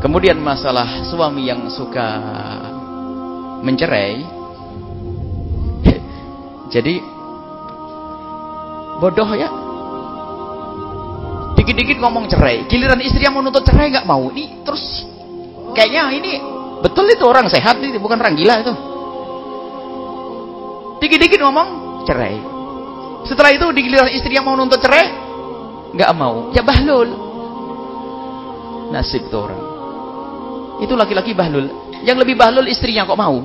Kemudian masalah suami yang suka mencerai. Jadi bodoh ya. Dikit-dikit ngomong cerai, giliran istri yang menuntut cerai nggak mau. Ini terus kayaknya ini betul itu orang sehat itu bukan orang gila itu. Dikit-dikit ngomong cerai. Setelah itu di giliran istri yang mau nuntut cerai nggak mau. Ya bahlul. Nasib tuh orang. Itu laki-laki bahlul. Yang lebih bahlul istrinya kok mau?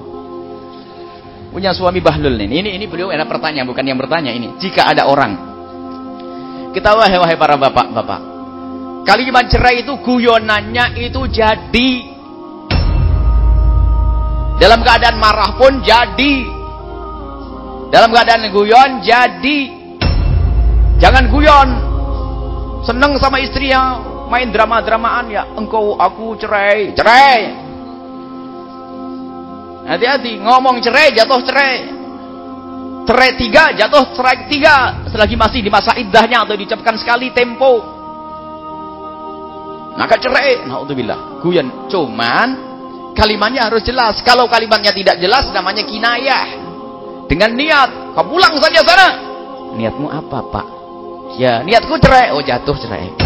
Punya suami bahlul ini. Ini ini beliau ada pertanyaan bukan yang bertanya ini. Jika ada orang kita wahai wahai para bapak-bapak. Kalimat cerai itu guyonannya itu jadi. Dalam keadaan marah pun jadi. Dalam keadaan guyon jadi. Jangan guyon. Seneng sama istrinya, main drama-dramaan ya. Engkau aku cerai, cerai. Hati-hati, ngomong cerai jatuh cerai. Cerai tiga, jatuh cerai tiga. Selagi masih di masa iddahnya atau diucapkan sekali tempo. Maka cerai. Na'udzubillah. Guyon. Cuman kalimatnya harus jelas. Kalau kalimatnya tidak jelas namanya kinayah. Dengan niat. Kau pulang saja sana. Niatmu apa pak? Ya niatku cerai. Oh jatuh cerai.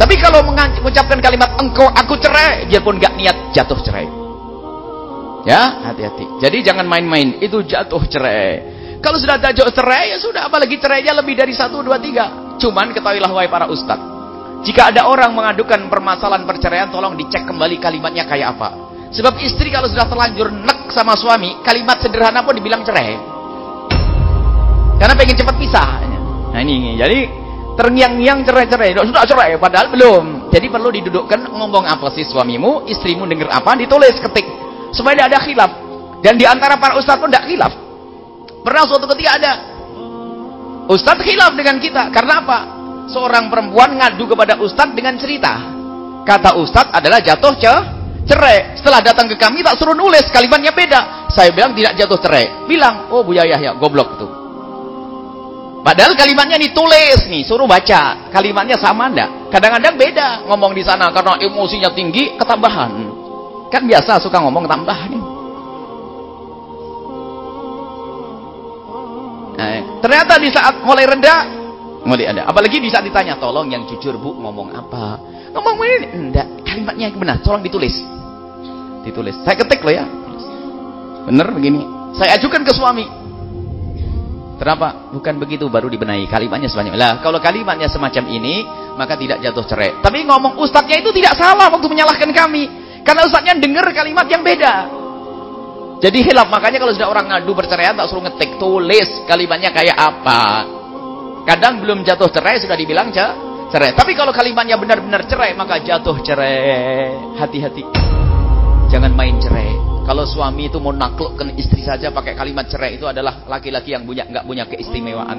Tapi kalau mengucapkan kalimat engkau aku cerai. Dia pun gak niat jatuh cerai. Ya, hati-hati. Jadi jangan main-main. Itu jatuh cerai. Kalau sudah jatuh cerai, ya sudah. Apalagi cerainya lebih dari satu, dua, tiga. Cuman ketahuilah wahai para ustadz. Jika ada orang mengadukan permasalahan perceraian, tolong dicek kembali kalimatnya kayak apa. Sebab istri kalau sudah terlanjur nek sama suami, kalimat sederhana pun dibilang cerai. Karena pengen cepat pisah. Nah ini, jadi terngiang-ngiang cerai-cerai. Sudah cerai, padahal belum. Jadi perlu didudukkan ngomong apa sih suamimu, istrimu dengar apa, ditulis ketik supaya tidak ada khilaf. Dan di antara para ustaz pun tidak khilaf. Pernah suatu ketika ada ustaz khilaf dengan kita. Karena apa? Seorang perempuan ngadu kepada ustaz dengan cerita. Kata ustaz adalah jatuh ce cerai. Setelah datang ke kami tak suruh nulis, kalimatnya beda. Saya bilang tidak jatuh cerai. Bilang, "Oh Bu Yahya, goblok tuh." Padahal kalimatnya ditulis nih, suruh baca. Kalimatnya sama enggak? Kadang-kadang beda ngomong di sana karena emosinya tinggi, ketambahan. Kan biasa suka ngomong tambah nih. Nah, ternyata di saat mulai rendah, mulai ada. Apalagi di saat ditanya, tolong yang jujur bu, ngomong apa? Ngomong ini, enggak, kalimatnya yang benar, tolong ditulis. Ditulis. Saya ketik loh ya. Bener begini. Saya ajukan ke suami. Kenapa? Bukan begitu baru dibenahi kalimatnya sebanyak. Lah, kalau kalimatnya semacam ini, maka tidak jatuh cerai. Tapi ngomong ustadznya itu tidak salah waktu menyalahkan kami. Karena ustadznya dengar kalimat yang beda. Jadi hilaf. Makanya kalau sudah orang ngadu perceraian tak suruh ngetik. Tulis kalimatnya kayak apa. Kadang belum jatuh cerai sudah dibilang cerai. Tapi kalau kalimatnya benar-benar cerai maka jatuh cerai. Hati-hati. Jangan main cerai. Kalau suami itu mau naklukkan istri saja pakai kalimat cerai itu adalah laki-laki yang punya nggak punya keistimewaan.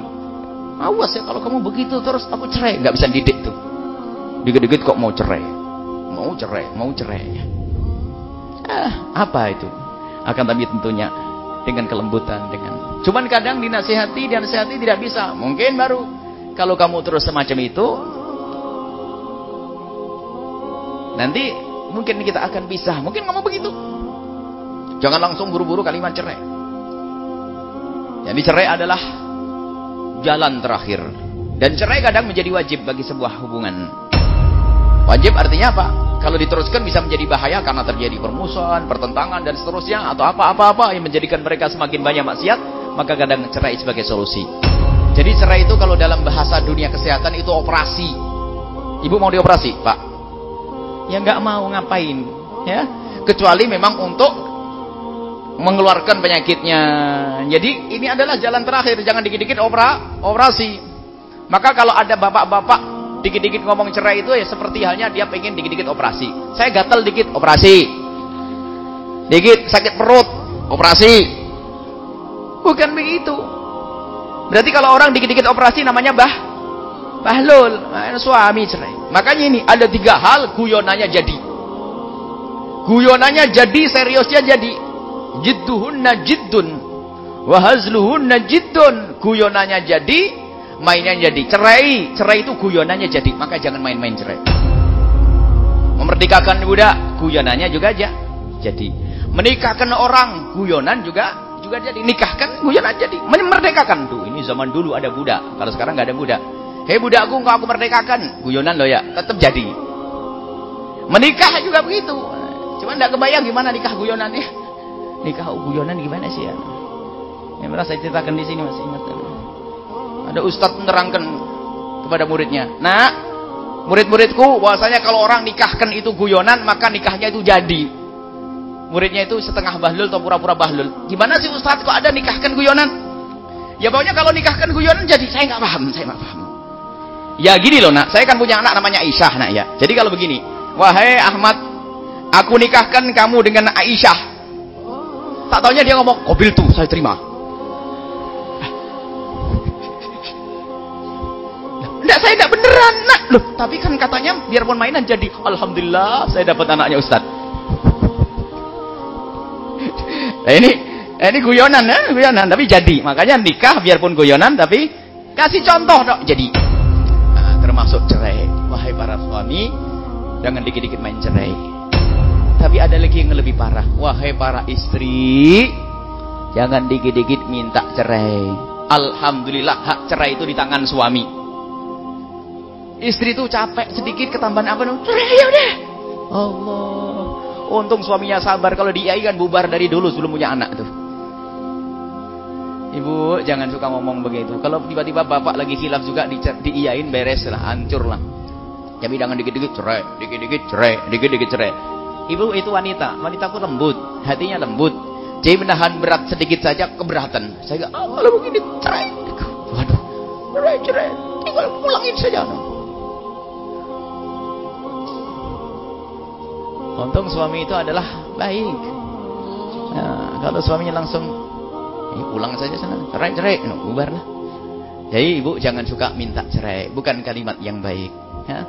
Awas ya kalau kamu begitu terus aku cerai nggak bisa didik tuh. Dikit-dikit kok mau cerai. Mau cerai, mau cerai. Ah, apa itu? akan tapi tentunya dengan kelembutan dengan cuman kadang dinasihati nasihati tidak bisa mungkin baru kalau kamu terus semacam itu nanti mungkin kita akan pisah mungkin kamu begitu jangan langsung buru-buru kalimat cerai jadi cerai adalah jalan terakhir dan cerai kadang menjadi wajib bagi sebuah hubungan wajib artinya apa kalau diteruskan bisa menjadi bahaya karena terjadi permusuhan, pertentangan dan seterusnya atau apa-apa-apa yang menjadikan mereka semakin banyak maksiat, maka kadang cerai sebagai solusi. Jadi cerai itu kalau dalam bahasa dunia kesehatan itu operasi. Ibu mau dioperasi, Pak? Ya nggak mau ngapain, ya. Kecuali memang untuk mengeluarkan penyakitnya. Jadi ini adalah jalan terakhir, jangan dikit-dikit opera, operasi. Maka kalau ada bapak-bapak dikit-dikit ngomong cerai itu ya seperti halnya dia pengen dikit-dikit operasi. Saya gatal dikit operasi. Dikit sakit perut operasi. Bukan begitu. Berarti kalau orang dikit-dikit operasi namanya bah bahlul, nah, suami cerai. Makanya ini ada tiga hal guyonannya jadi. Guyonannya jadi, seriusnya jadi. Jidduhunna jiddun. Wahazluhunna jiddun. Guyonannya jadi, mainnya jadi cerai cerai itu guyonannya jadi maka jangan main-main cerai Memerdekakan budak, guyonannya juga aja jadi. Menikahkan orang, guyonan juga juga jadi. Nikahkan, guyonan jadi. Memerdekakan tuh. Ini zaman dulu ada budak. Kalau sekarang nggak ada budak. Hei budakku, engkau aku merdekakan. Guyonan loh ya, tetap jadi. Menikah juga begitu. Cuma enggak kebayang gimana nikah guyonannya. Nikah guyonan gimana sih ya? Yang merasa ceritakan di sini masih ingat. Ada ustadz menerangkan kepada muridnya. Nah, murid-muridku bahwasanya kalau orang nikahkan itu guyonan, maka nikahnya itu jadi. Muridnya itu setengah bahlul atau pura-pura bahlul. Gimana sih ustadz kok ada nikahkan guyonan? Ya pokoknya kalau nikahkan guyonan jadi saya nggak paham, saya nggak paham. Ya gini loh nak, saya kan punya anak namanya Aisyah nak ya. Jadi kalau begini, wahai Ahmad, aku nikahkan kamu dengan Aisyah. Tak taunya dia ngomong, kobil tuh saya terima. Enggak, saya enggak beneran nak. Loh, tapi kan katanya biarpun mainan jadi alhamdulillah saya dapat anaknya Ustaz. Nah, ini ini guyonan ya, guyonan tapi jadi. Makanya nikah biarpun guyonan tapi kasih contoh dok jadi termasuk cerai. Wahai para suami, jangan dikit-dikit main cerai. Tapi ada lagi yang lebih parah. Wahai para istri, jangan dikit-dikit minta cerai. Alhamdulillah hak cerai itu di tangan suami. Istri itu capek sedikit ketambahan apa nih? Cerai ya udah. Allah. Untung suaminya sabar kalau diai kan bubar dari dulu sebelum punya anak tuh. Ibu jangan suka ngomong begitu. Kalau tiba-tiba bapak lagi hilaf juga di, diiyain beres lah, hancur lah. Jadi jangan dikit-dikit cerai, dikit-dikit cerai, dikit-dikit cerai. Ibu itu wanita, wanita wanitaku lembut, hatinya lembut. Jadi menahan berat sedikit saja keberatan. Saya enggak, oh, kalau begini cerai. Waduh, cerai, cerai. Tinggal pulangin saja. Untung suami itu adalah baik. Nah, kalau suaminya langsung Ya, pulang saja sana. Cerai, cerai. No, bubar lah. Jadi ibu jangan suka minta cerai. Bukan kalimat yang baik. Ya.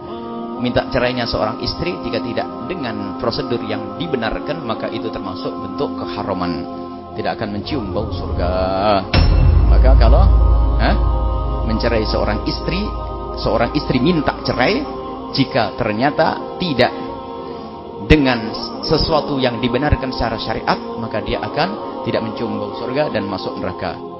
Minta cerainya seorang istri jika tidak dengan prosedur yang dibenarkan maka itu termasuk bentuk keharaman. Tidak akan mencium bau surga. Maka kalau ha, mencerai seorang istri, seorang istri minta cerai jika ternyata tidak dengan sesuatu yang dibenarkan secara syariat maka dia akan tidak mencium bau surga dan masuk neraka